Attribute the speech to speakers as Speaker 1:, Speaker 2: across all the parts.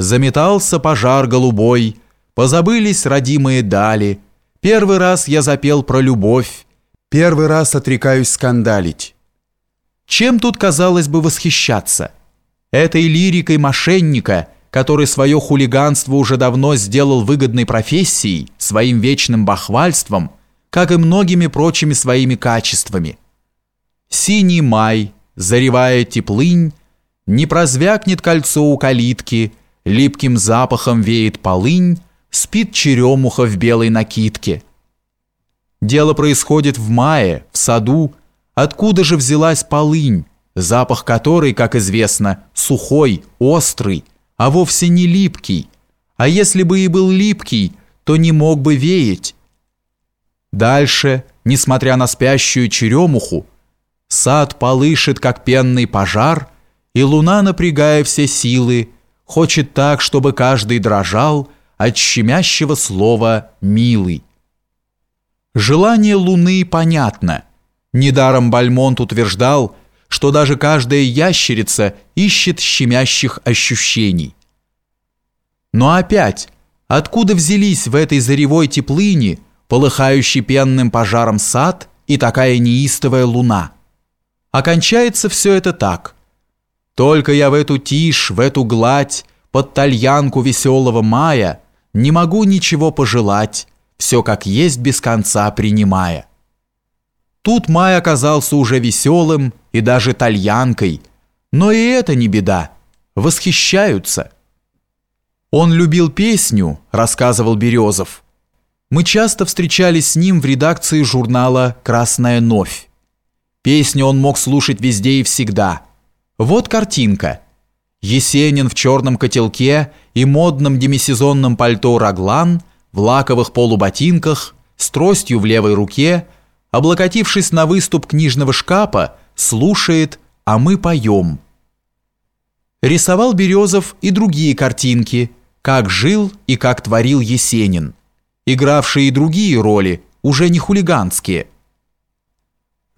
Speaker 1: Заметался пожар голубой, позабылись родимые дали. Первый раз я запел про любовь, первый раз отрекаюсь скандалить. Чем тут, казалось бы, восхищаться? Этой лирикой мошенника, который свое хулиганство уже давно сделал выгодной профессией, своим вечным бахвальством, как и многими прочими своими качествами. Синий май, заревая теплынь, не прозвякнет кольцо у калитки, липким запахом веет полынь, спит черемуха в белой накидке. Дело происходит в мае, в саду, откуда же взялась полынь, запах которой, как известно, сухой, острый, а вовсе не липкий, а если бы и был липкий, то не мог бы веять. Дальше, несмотря на спящую черемуху, сад полышет, как пенный пожар, и луна, напрягая все силы, хочет так, чтобы каждый дрожал от щемящего слова «милый». Желание луны понятно. Недаром Бальмонт утверждал, что даже каждая ящерица ищет щемящих ощущений. Но опять, откуда взялись в этой заревой теплыне, полыхающий пенным пожаром сад и такая неистовая луна? Окончается все это так – только я в эту тишь, в эту гладь, под тальянку веселого мая не могу ничего пожелать, все как есть без конца принимая. Тут май оказался уже веселым и даже тальянкой, но и это не беда, восхищаются. Он любил песню, рассказывал Березов. Мы часто встречались с ним в редакции журнала «Красная новь». Песни он мог слушать везде и всегда – вот картинка. Есенин в черном котелке и модном демисезонном пальто «Раглан», в лаковых полуботинках, с тростью в левой руке, облокотившись на выступ книжного шкафа, слушает «А мы поем». Рисовал Березов и другие картинки, как жил и как творил Есенин, игравшие и другие роли, уже не хулиганские –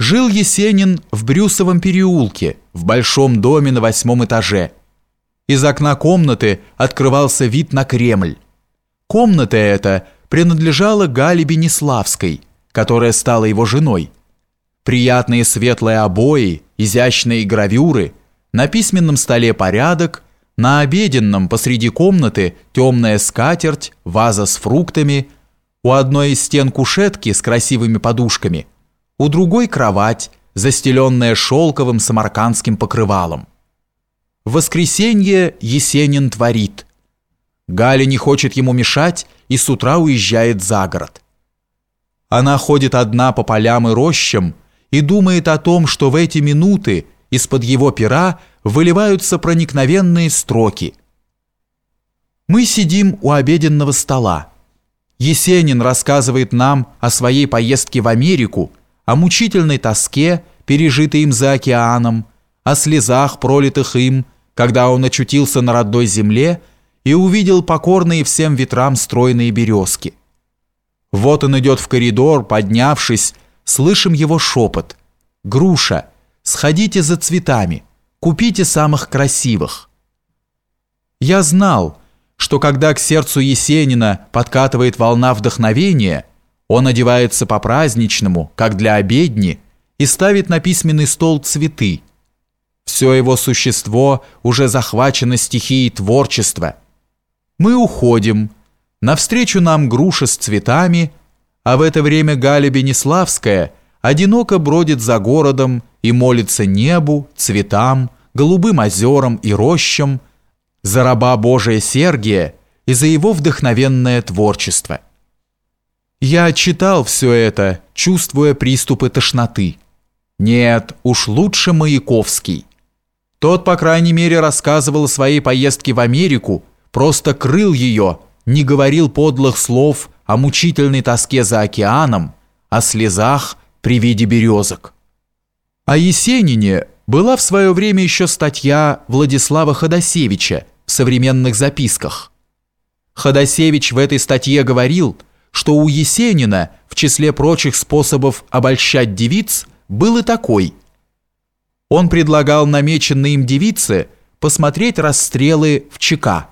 Speaker 1: Жил Есенин в Брюсовом переулке, в большом доме на восьмом этаже. Из окна комнаты открывался вид на Кремль. Комната эта принадлежала Гале Бенеславской, которая стала его женой. Приятные светлые обои, изящные гравюры, на письменном столе порядок, на обеденном посреди комнаты темная скатерть, ваза с фруктами, у одной из стен кушетки с красивыми подушками – у другой кровать, застеленная шелковым самаркандским покрывалом. В воскресенье Есенин творит. Галя не хочет ему мешать и с утра уезжает за город. Она ходит одна по полям и рощам и думает о том, что в эти минуты из-под его пера выливаются проникновенные строки. Мы сидим у обеденного стола. Есенин рассказывает нам о своей поездке в Америку – о мучительной тоске, пережитой им за океаном, о слезах, пролитых им, когда он очутился на родной земле и увидел покорные всем ветрам стройные березки. Вот он идет в коридор, поднявшись, слышим его шепот. «Груша, сходите за цветами, купите самых красивых». Я знал, что когда к сердцу Есенина подкатывает волна вдохновения – он одевается по-праздничному, как для обедни, и ставит на письменный стол цветы. Все его существо уже захвачено стихией творчества. Мы уходим. Навстречу нам груша с цветами, а в это время Галя Бенеславская одиноко бродит за городом и молится небу, цветам, голубым озерам и рощам, за раба Божия Сергия и за его вдохновенное творчество. Я читал все это, чувствуя приступы тошноты. Нет, уж лучше Маяковский. Тот, по крайней мере, рассказывал о своей поездке в Америку, просто крыл ее, не говорил подлых слов о мучительной тоске за океаном, о слезах при виде березок. О Есенине была в свое время еще статья Владислава Ходосевича в современных записках. Ходосевич в этой статье говорил – что у Есенина в числе прочих способов обольщать девиц был и такой. Он предлагал намеченной им девице посмотреть расстрелы в ЧК –